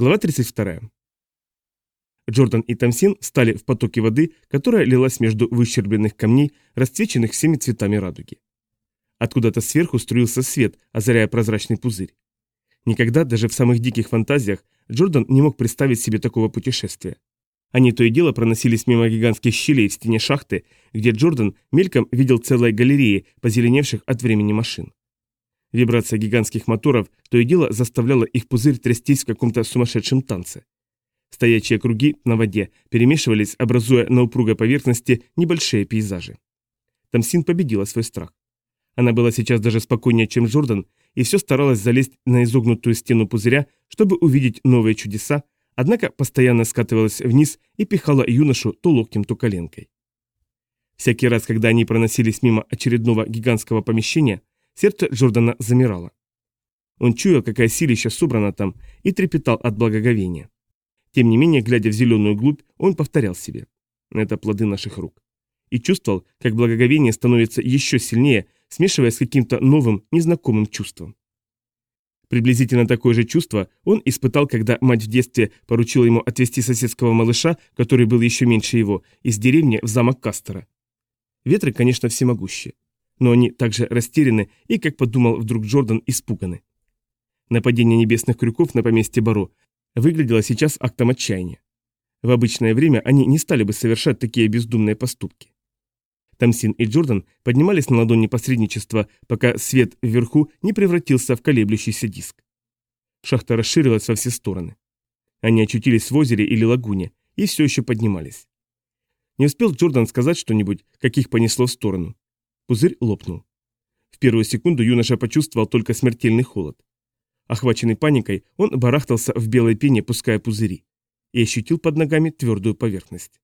Глава 32. Джордан и Тамсин встали в потоке воды, которая лилась между выщербленных камней, расцвеченных всеми цветами радуги. Откуда-то сверху струился свет, озаряя прозрачный пузырь. Никогда, даже в самых диких фантазиях, Джордан не мог представить себе такого путешествия. Они то и дело проносились мимо гигантских щелей в стене шахты, где Джордан мельком видел целые галереи, позеленевших от времени машин. Вибрация гигантских моторов то и дело заставляла их пузырь трястись в каком-то сумасшедшем танце. Стоячие круги на воде перемешивались, образуя на упругой поверхности небольшие пейзажи. Тамсин победила свой страх. Она была сейчас даже спокойнее, чем Джордан, и все старалась залезть на изогнутую стену пузыря, чтобы увидеть новые чудеса, однако постоянно скатывалась вниз и пихала юношу то локтем, то коленкой. Всякий раз, когда они проносились мимо очередного гигантского помещения, сердце Джордана замирало. Он чуял, какая силища собрана там, и трепетал от благоговения. Тем не менее, глядя в зеленую глубь, он повторял себе. Это плоды наших рук. И чувствовал, как благоговение становится еще сильнее, смешиваясь с каким-то новым, незнакомым чувством. Приблизительно такое же чувство он испытал, когда мать в детстве поручила ему отвезти соседского малыша, который был еще меньше его, из деревни в замок Кастера. Ветры, конечно, всемогущие, но они также растеряны и, как подумал вдруг Джордан, испуганы. Нападение небесных крюков на поместье Баро выглядело сейчас актом отчаяния. В обычное время они не стали бы совершать такие бездумные поступки. Тамсин и Джордан поднимались на ладони посредничества, пока свет вверху не превратился в колеблющийся диск. Шахта расширилась во все стороны. Они очутились в озере или лагуне и все еще поднимались. Не успел Джордан сказать что-нибудь, как их понесло в сторону. Пузырь лопнул. В первую секунду юноша почувствовал только смертельный холод. Охваченный паникой, он барахтался в белой пене, пуская пузыри, и ощутил под ногами твердую поверхность.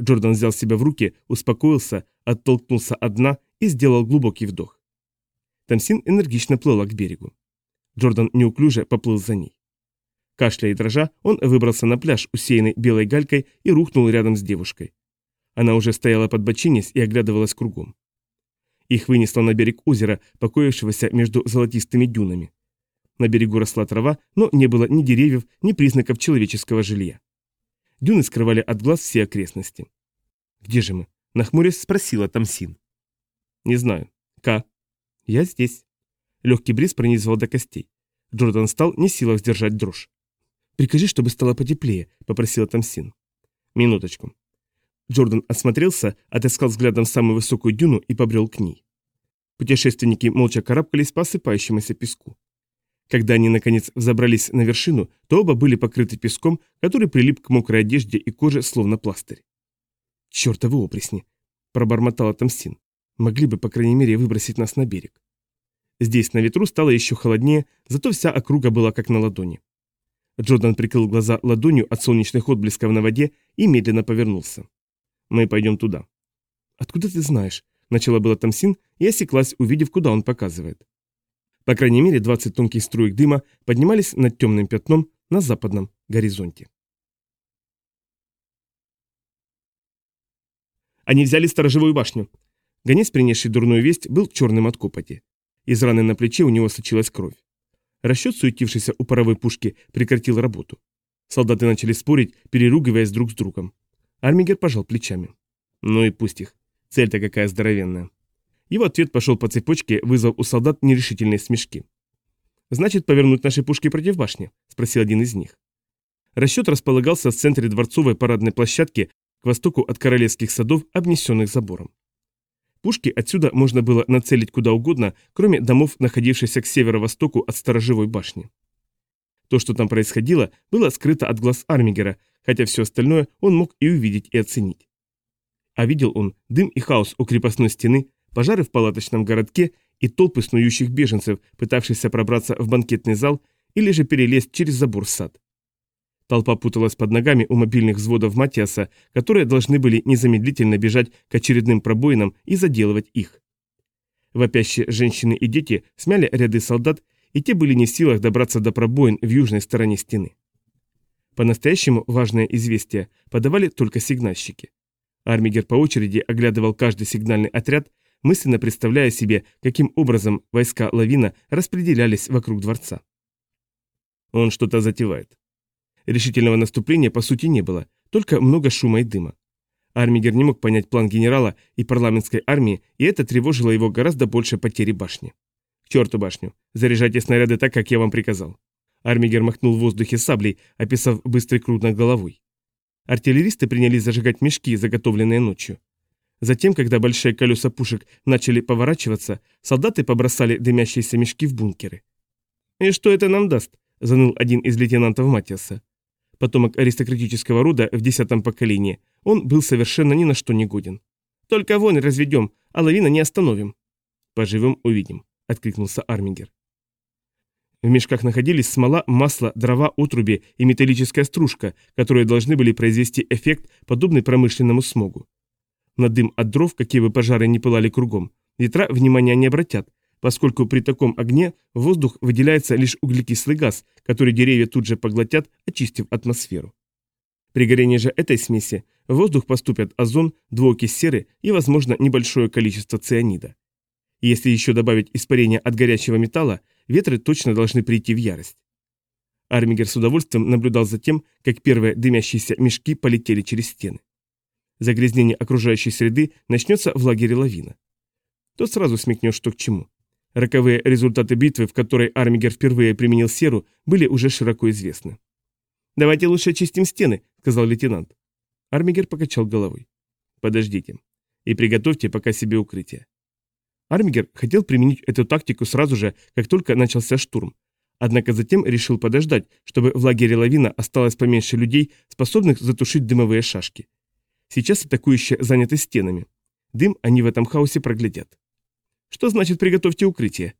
Джордан взял себя в руки, успокоился, оттолкнулся от дна и сделал глубокий вдох. Тамсин энергично плыла к берегу. Джордан неуклюже поплыл за ней. Кашляя и дрожа, он выбрался на пляж, усеянный белой галькой, и рухнул рядом с девушкой. Она уже стояла под бочинец и оглядывалась кругом. Их вынесло на берег озера, покоившегося между золотистыми дюнами. На берегу росла трава, но не было ни деревьев, ни признаков человеческого жилья. Дюны скрывали от глаз все окрестности. «Где же мы?» – нахмурясь спросила Тамсин. «Не знаю. К?» «Я здесь». Легкий бриз пронизывал до костей. Джордан стал не силах сдержать дрожь. «Прикажи, чтобы стало потеплее», – попросила Тамсин. «Минуточку». Джордан осмотрелся, отыскал взглядом самую высокую дюну и побрел к ней. Путешественники молча карабкались по осыпающемуся песку. Когда они, наконец, взобрались на вершину, то оба были покрыты песком, который прилип к мокрой одежде и коже, словно пластырь. «Чертовы опресни!» – пробормотала Тамсин. «Могли бы, по крайней мере, выбросить нас на берег». Здесь на ветру стало еще холоднее, зато вся округа была как на ладони. Джордан прикрыл глаза ладонью от солнечных отблесков на воде и медленно повернулся. «Мы пойдем туда». «Откуда ты знаешь?» – начала была Тамсин и осеклась, увидев, куда он показывает. По крайней мере, 20 тонких струек дыма поднимались над темным пятном на западном горизонте. Они взяли сторожевую башню. Гонец, принесший дурную весть, был черным от копоти. Из раны на плече у него сочилась кровь. Расчет, суетившийся у паровой пушки, прекратил работу. Солдаты начали спорить, переругиваясь друг с другом. Армигер пожал плечами. Ну и пусть их. Цель-то какая здоровенная. Его ответ пошел по цепочке, вызвав у солдат нерешительные смешки. «Значит, повернуть наши пушки против башни?» – спросил один из них. Расчет располагался в центре дворцовой парадной площадки к востоку от королевских садов, обнесенных забором. Пушки отсюда можно было нацелить куда угодно, кроме домов, находившихся к северо-востоку от сторожевой башни. То, что там происходило, было скрыто от глаз Армигера, хотя все остальное он мог и увидеть, и оценить. А видел он дым и хаос у крепостной стены, пожары в палаточном городке и толпы снующих беженцев, пытавшихся пробраться в банкетный зал или же перелезть через забор в сад. Толпа путалась под ногами у мобильных взводов Матиаса, которые должны были незамедлительно бежать к очередным пробоинам и заделывать их. Вопящие женщины и дети смяли ряды солдат, и те были не в силах добраться до пробоин в южной стороне стены. По-настоящему важное известие подавали только сигнальщики. Армигер по очереди оглядывал каждый сигнальный отряд мысленно представляя себе, каким образом войска Лавина распределялись вокруг дворца. Он что-то затевает. Решительного наступления по сути не было, только много шума и дыма. Армигер не мог понять план генерала и парламентской армии, и это тревожило его гораздо больше потери башни. «К черту башню! Заряжайте снаряды так, как я вам приказал!» Армигер махнул в воздухе саблей, описав быстрый круг над головой. Артиллеристы принялись зажигать мешки, заготовленные ночью. Затем, когда большие колеса пушек начали поворачиваться, солдаты побросали дымящиеся мешки в бункеры. «И что это нам даст?» – заныл один из лейтенантов Матиаса. Потомок аристократического рода в десятом поколении, он был совершенно ни на что не годен. «Только вонь разведем, а лавина не остановим». «Поживем, увидим», – откликнулся Армингер. В мешках находились смола, масло, дрова, отруби и металлическая стружка, которые должны были произвести эффект, подобный промышленному смогу. На дым от дров, какие бы пожары ни пылали кругом, ветра внимания не обратят, поскольку при таком огне в воздух выделяется лишь углекислый газ, который деревья тут же поглотят, очистив атмосферу. При горении же этой смеси в воздух поступят озон, двуокись серы и, возможно, небольшое количество цианида. Если еще добавить испарение от горячего металла, ветры точно должны прийти в ярость. Армигер с удовольствием наблюдал за тем, как первые дымящиеся мешки полетели через стены загрязнение окружающей среды начнется в лагере лавина. То сразу смекнешь, что к чему. Роковые результаты битвы, в которой Армигер впервые применил серу, были уже широко известны. «Давайте лучше очистим стены», — сказал лейтенант. Армигер покачал головой. «Подождите. И приготовьте пока себе укрытие». Армигер хотел применить эту тактику сразу же, как только начался штурм. Однако затем решил подождать, чтобы в лагере лавина осталось поменьше людей, способных затушить дымовые шашки. Сейчас атакующие заняты стенами. Дым они в этом хаосе проглядят. Что значит приготовьте укрытие?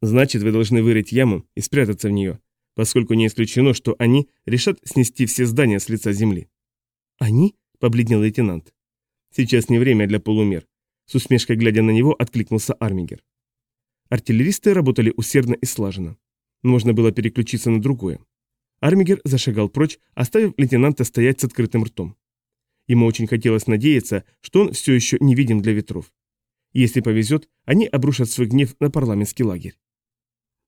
Значит, вы должны вырыть яму и спрятаться в нее, поскольку не исключено, что они решат снести все здания с лица земли. Они? Побледнел лейтенант. Сейчас не время для полумер. С усмешкой глядя на него, откликнулся Армигер. Артиллеристы работали усердно и слаженно. Можно было переключиться на другое. Армигер зашагал прочь, оставив лейтенанта стоять с открытым ртом. Ему очень хотелось надеяться, что он все еще не виден для ветров. Если повезет, они обрушат свой гнев на парламентский лагерь.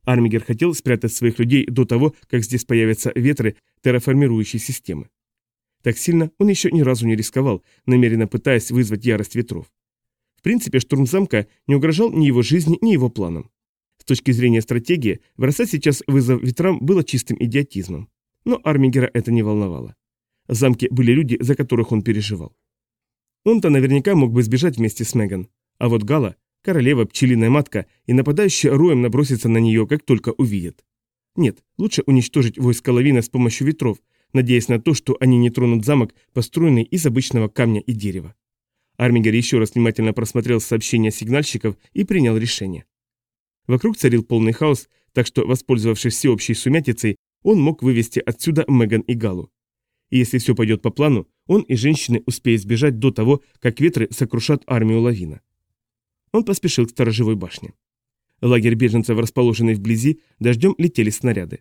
Армигер хотел спрятать своих людей до того, как здесь появятся ветры терраформирующей системы. Так сильно он еще ни разу не рисковал, намеренно пытаясь вызвать ярость ветров. В принципе, штурм замка не угрожал ни его жизни, ни его планам. С точки зрения стратегии, бросать сейчас вызов ветрам было чистым идиотизмом. Но Армигера это не волновало. В замке были люди, за которых он переживал. Он-то наверняка мог бы сбежать вместе с Меган, а вот Гала, королева, пчелиная матка, и нападающие роем набросятся на нее, как только увидят. Нет, лучше уничтожить войско лавина с помощью ветров, надеясь на то, что они не тронут замок, построенный из обычного камня и дерева. Армигер еще раз внимательно просмотрел сообщения сигнальщиков и принял решение. Вокруг царил полный хаос, так что, воспользовавшись всеобщей сумятицей, он мог вывести отсюда Меган и Галу и если все пойдет по плану, он и женщины успеют сбежать до того, как ветры сокрушат армию лавина. Он поспешил к сторожевой башне. Лагерь беженцев, расположенный вблизи, дождем летели снаряды.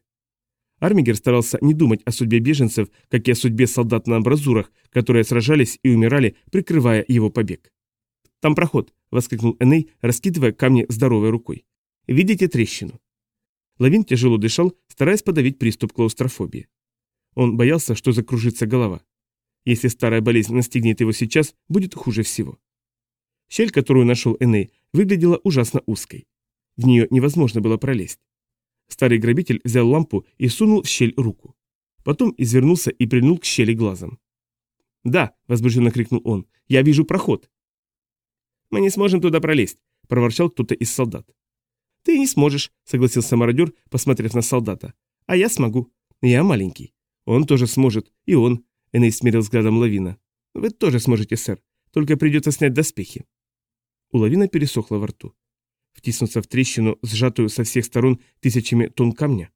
Армигер старался не думать о судьбе беженцев, как и о судьбе солдат на амбразурах, которые сражались и умирали, прикрывая его побег. «Там проход!» — воскликнул Эней, раскидывая камни здоровой рукой. «Видите трещину?» Лавин тяжело дышал, стараясь подавить приступ клаустрофобии. Он боялся, что закружится голова. Если старая болезнь настигнет его сейчас, будет хуже всего. Щель, которую нашел Эней, выглядела ужасно узкой. В нее невозможно было пролезть. Старый грабитель взял лампу и сунул в щель руку. Потом извернулся и прильнул к щели глазом. «Да», — возбужденно крикнул он, — «я вижу проход». «Мы не сможем туда пролезть», — проворчал кто-то из солдат. «Ты не сможешь», — согласился мародер, посмотрев на солдата. «А я смогу. Я маленький». «Он тоже сможет. И он», — Эней смерил взглядом Лавина. «Вы тоже сможете, сэр. Только придется снять доспехи». У Лавина пересохло во рту. Втиснуться в трещину, сжатую со всех сторон тысячами тонн камня.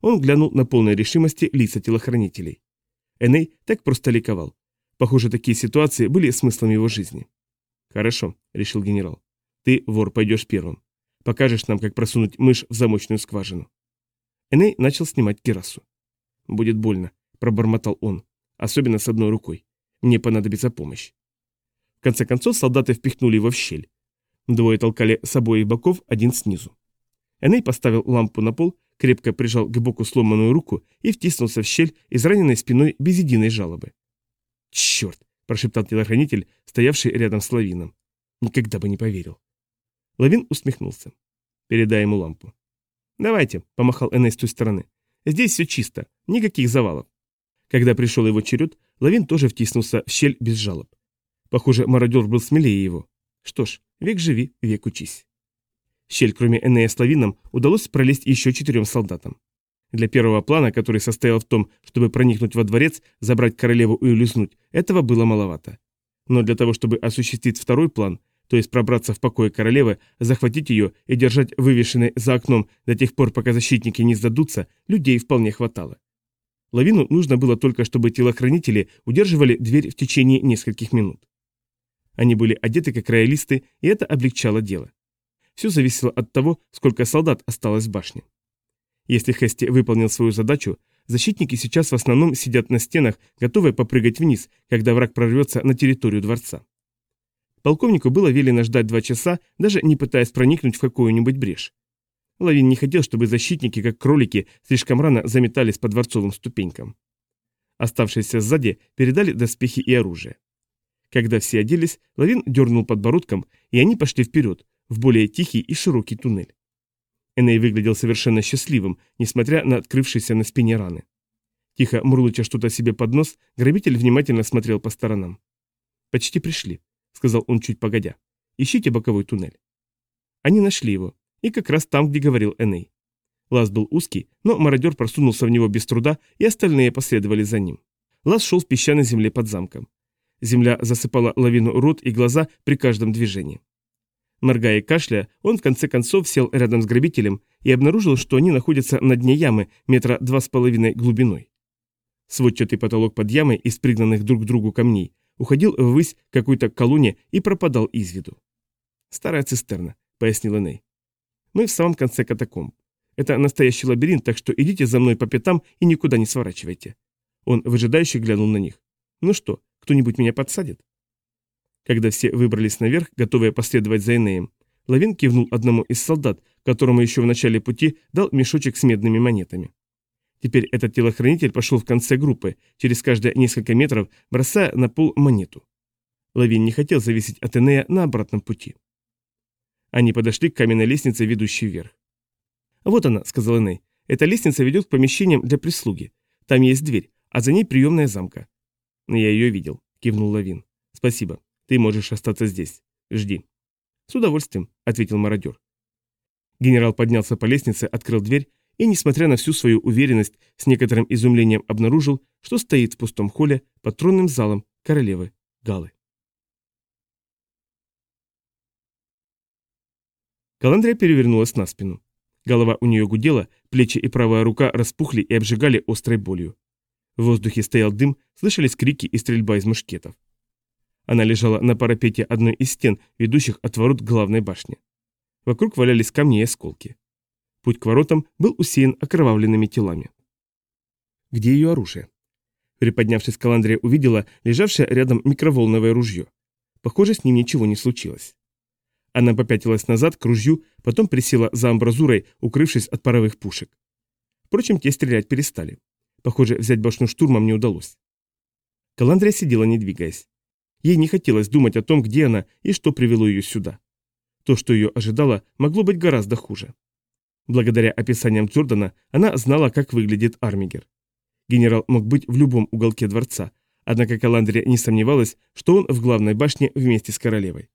Он глянул на полной решимости лица телохранителей. Эней так просто ликовал. Похоже, такие ситуации были смыслом его жизни. «Хорошо», — решил генерал. «Ты, вор, пойдешь первым. Покажешь нам, как просунуть мышь в замочную скважину». Эней начал снимать кирасу. «Будет больно», — пробормотал он. «Особенно с одной рукой. Мне понадобится помощь». В конце концов солдаты впихнули его в щель. Двое толкали с обоих боков, один снизу. Эней поставил лампу на пол, крепко прижал к боку сломанную руку и втиснулся в щель израненной спиной без единой жалобы. «Черт!» – прошептал телохранитель, стоявший рядом с Лавином. «Никогда бы не поверил». Лавин усмехнулся. «Передай ему лампу». «Давайте», – помахал Эней с той стороны. «Здесь все чисто, никаких завалов». Когда пришел его черед, Лавин тоже втиснулся в щель без жалоб. Похоже, мародер был смелее его. Что ж, век живи, век учись. щель, кроме Энея с Лавином, удалось пролезть еще четырем солдатам. Для первого плана, который состоял в том, чтобы проникнуть во дворец, забрать королеву и улизнуть, этого было маловато. Но для того, чтобы осуществить второй план, то есть пробраться в покое королевы, захватить ее и держать вывешенной за окном до тех пор, пока защитники не сдадутся, людей вполне хватало. Лавину нужно было только, чтобы телохранители удерживали дверь в течение нескольких минут. Они были одеты как роялисты, и это облегчало дело. Все зависело от того, сколько солдат осталось в башне. Если Хести выполнил свою задачу, защитники сейчас в основном сидят на стенах, готовые попрыгать вниз, когда враг прорвется на территорию дворца. Полковнику было велено ждать два часа, даже не пытаясь проникнуть в какую-нибудь брешь. Лавин не хотел, чтобы защитники, как кролики, слишком рано заметались по дворцовым ступенькам. Оставшиеся сзади передали доспехи и оружие. Когда все оделись, Лавин дернул подбородком, и они пошли вперед, в более тихий и широкий туннель. Эней выглядел совершенно счастливым, несмотря на открывшиеся на спине раны. Тихо мурлыча что-то себе под нос, грабитель внимательно смотрел по сторонам. «Почти пришли», — сказал он чуть погодя. «Ищите боковой туннель». Они нашли его, и как раз там, где говорил Эней. Лаз был узкий, но мародер просунулся в него без труда, и остальные последовали за ним. Лаз шел в песчаной земле под замком. Земля засыпала лавину рот и глаза при каждом движении. Моргая и кашляя, он в конце концов сел рядом с грабителем и обнаружил, что они находятся на дне ямы метра два с половиной глубиной. Сводчатый потолок под ямой из пригнанных друг к другу камней уходил ввысь какой-то колонне и пропадал из виду. «Старая цистерна», — пояснил Эней. «Мы в самом конце катакомб. Это настоящий лабиринт, так что идите за мной по пятам и никуда не сворачивайте». Он выжидающе глянул на них. «Ну что, кто-нибудь меня подсадит?» Когда все выбрались наверх, готовые последовать за Энеем, Лавин кивнул одному из солдат, которому еще в начале пути дал мешочек с медными монетами. Теперь этот телохранитель пошел в конце группы, через каждые несколько метров бросая на пол монету. Лавин не хотел зависеть от Энея на обратном пути. Они подошли к каменной лестнице, ведущей вверх. «Вот она», — сказал Эней. «Эта лестница ведет к помещениям для прислуги. Там есть дверь, а за ней приемная замка. «Я ее видел», — кивнул Лавин. «Спасибо. Ты можешь остаться здесь. Жди». «С удовольствием», — ответил мародер. Генерал поднялся по лестнице, открыл дверь и, несмотря на всю свою уверенность, с некоторым изумлением обнаружил, что стоит в пустом холле под тронным залом королевы Галы. Каландрия перевернулась на спину. Голова у нее гудела, плечи и правая рука распухли и обжигали острой болью. В воздухе стоял дым, слышались крики и стрельба из мушкетов. Она лежала на парапете одной из стен, ведущих от ворот главной башне. Вокруг валялись камни и осколки. Путь к воротам был усеян окровавленными телами. Где ее оружие? Приподнявшись, Каландрия увидела лежавшее рядом микроволновое ружье. Похоже, с ним ничего не случилось. Она попятилась назад к ружью, потом присела за амбразурой, укрывшись от паровых пушек. Впрочем, те стрелять перестали. Похоже, взять башню штурмом не удалось. Каландрия сидела, не двигаясь. Ей не хотелось думать о том, где она и что привело ее сюда. То, что ее ожидало, могло быть гораздо хуже. Благодаря описаниям Джордана она знала, как выглядит Армигер. Генерал мог быть в любом уголке дворца, однако Каландрия не сомневалась, что он в главной башне вместе с королевой.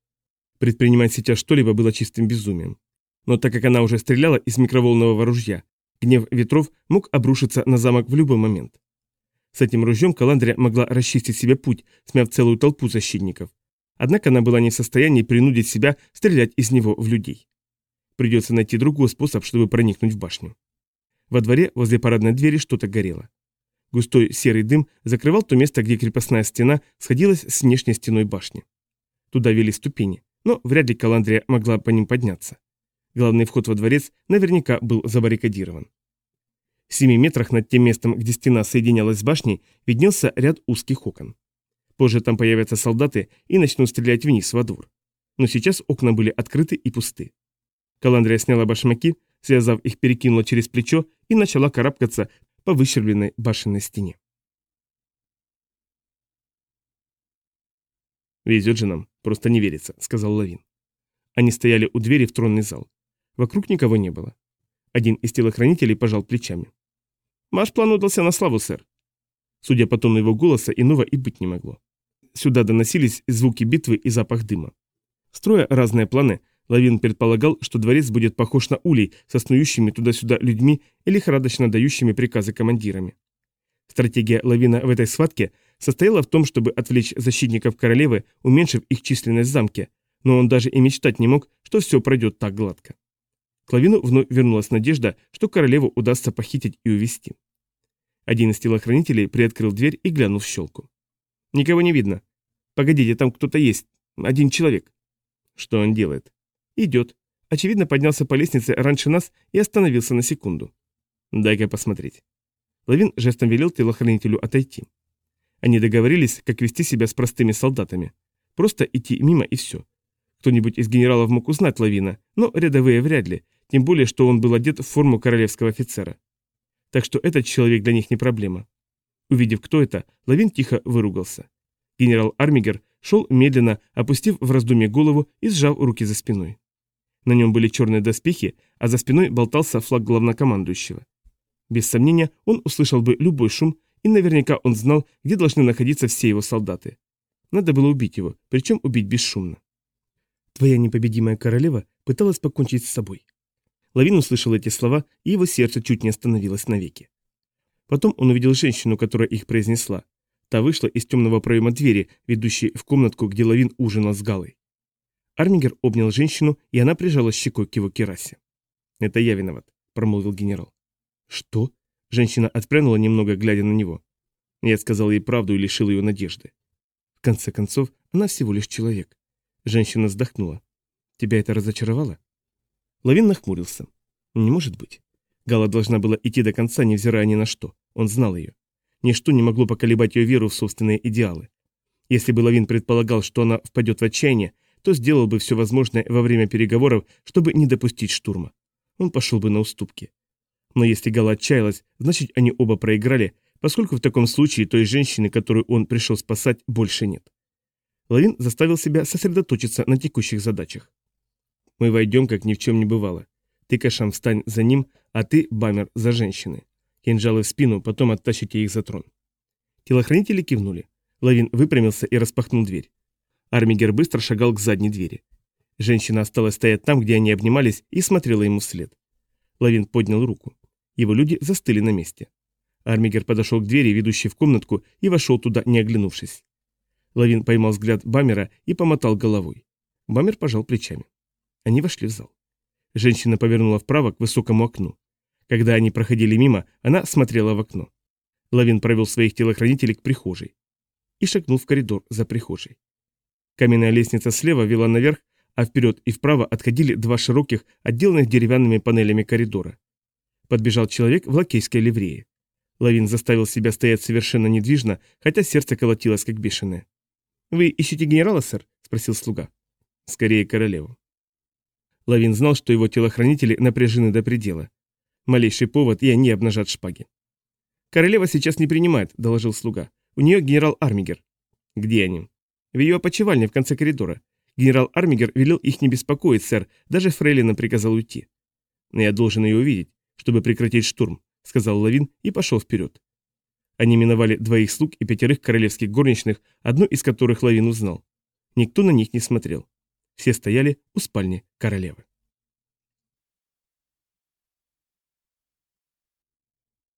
Предпринимать сейчас что-либо было чистым безумием. Но так как она уже стреляла из микроволнового ружья, Гнев ветров мог обрушиться на замок в любой момент. С этим ружьем Каландрия могла расчистить себе путь, смяв целую толпу защитников. Однако она была не в состоянии принудить себя стрелять из него в людей. Придется найти другой способ, чтобы проникнуть в башню. Во дворе возле парадной двери что-то горело. Густой серый дым закрывал то место, где крепостная стена сходилась с внешней стеной башни. Туда вели ступени, но вряд ли Каландрия могла по ним подняться. Главный вход во дворец наверняка был забаррикадирован. В семи метрах над тем местом, где стена соединялась с башней, виднелся ряд узких окон. Позже там появятся солдаты и начнут стрелять вниз во двор. Но сейчас окна были открыты и пусты. Каландрия сняла башмаки, связав их, перекинула через плечо и начала карабкаться по выщербленной башенной стене. «Везет же нам, просто не верится», — сказал Лавин. Они стояли у двери в тронный зал. Вокруг никого не было. Один из телохранителей пожал плечами. «Ваш план удался на славу, сэр». Судя по тону его голоса, иного и быть не могло. Сюда доносились звуки битвы и запах дыма. Строя разные планы, Лавин предполагал, что дворец будет похож на улей со снующими туда-сюда людьми и лихорадочно дающими приказы командирами. Стратегия Лавина в этой схватке состояла в том, чтобы отвлечь защитников королевы, уменьшив их численность в замке, но он даже и мечтать не мог, что все пройдет так гладко. К Лавину вновь вернулась надежда, что королеву удастся похитить и увести. Один из телохранителей приоткрыл дверь и глянул в щелку. «Никого не видно. Погодите, там кто-то есть. Один человек». «Что он делает?» «Идет. Очевидно, поднялся по лестнице раньше нас и остановился на секунду». «Дай-ка посмотреть». Лавин жестом велел телохранителю отойти. Они договорились, как вести себя с простыми солдатами. Просто идти мимо и все. Кто-нибудь из генералов мог узнать Лавина, но рядовые вряд ли, тем более, что он был одет в форму королевского офицера. Так что этот человек для них не проблема. Увидев, кто это, Лавин тихо выругался. Генерал Армигер шел медленно, опустив в раздумье голову и сжав руки за спиной. На нем были черные доспехи, а за спиной болтался флаг главнокомандующего. Без сомнения, он услышал бы любой шум, и наверняка он знал, где должны находиться все его солдаты. Надо было убить его, причем убить бесшумно. Твоя непобедимая королева пыталась покончить с собой. Лавин услышал эти слова, и его сердце чуть не остановилось навеки. Потом он увидел женщину, которая их произнесла. Та вышла из темного проема двери, ведущей в комнатку, где Лавин ужинал с Галой. Армигер обнял женщину, и она прижала щекой к его керасе. «Это я виноват», — промолвил генерал. «Что?» Женщина отпрянула немного, глядя на него. Я сказал ей правду и лишил ее надежды. В конце концов, она всего лишь человек. Женщина вздохнула. Тебя это разочаровало? Лавин нахмурился. Не может быть. Гала должна была идти до конца, невзирая ни на что. Он знал ее. Ничто не могло поколебать ее веру в собственные идеалы. Если бы Лавин предполагал, что она впадет в отчаяние, то сделал бы все возможное во время переговоров, чтобы не допустить штурма. Он пошел бы на уступки. Но если Гала отчаялась, значит они оба проиграли, поскольку в таком случае той женщины, которую он пришел спасать, больше нет. Лавин заставил себя сосредоточиться на текущих задачах. Мы войдем, как ни в чем не бывало. Ты, Кашам, встань за ним, а ты, Бамер, за женщины. Кинжалы в спину, потом оттащите их за трон. Телохранители кивнули. Лавин выпрямился и распахнул дверь. Армигер быстро шагал к задней двери. Женщина осталась стоять там, где они обнимались, и смотрела ему вслед. Лавин поднял руку. Его люди застыли на месте. Армигер подошел к двери, ведущей в комнатку, и вошел туда, не оглянувшись. Лавин поймал взгляд Бамера и помотал головой. Бамер пожал плечами. Они вошли в зал. Женщина повернула вправо к высокому окну. Когда они проходили мимо, она смотрела в окно. Лавин провел своих телохранителей к прихожей и шагнул в коридор за прихожей. Каменная лестница слева вела наверх, а вперед и вправо отходили два широких, отделанных деревянными панелями коридора. Подбежал человек в лакейской ливрее. Лавин заставил себя стоять совершенно недвижно, хотя сердце колотилось как бешеное. «Вы ищете генерала, сэр?» – спросил слуга. «Скорее королеву». Лавин знал, что его телохранители напряжены до предела. Малейший повод, и они обнажат шпаги. «Королева сейчас не принимает», – доложил слуга. «У нее генерал Армигер». «Где они?» «В ее опочивальне в конце коридора. Генерал Армигер велел их не беспокоить, сэр, даже Фрейлина приказал уйти». «Я должен ее увидеть, чтобы прекратить штурм», — сказал Лавин и пошел вперед. Они миновали двоих слуг и пятерых королевских горничных, одну из которых Лавин узнал. Никто на них не смотрел. Все стояли у спальни королевы.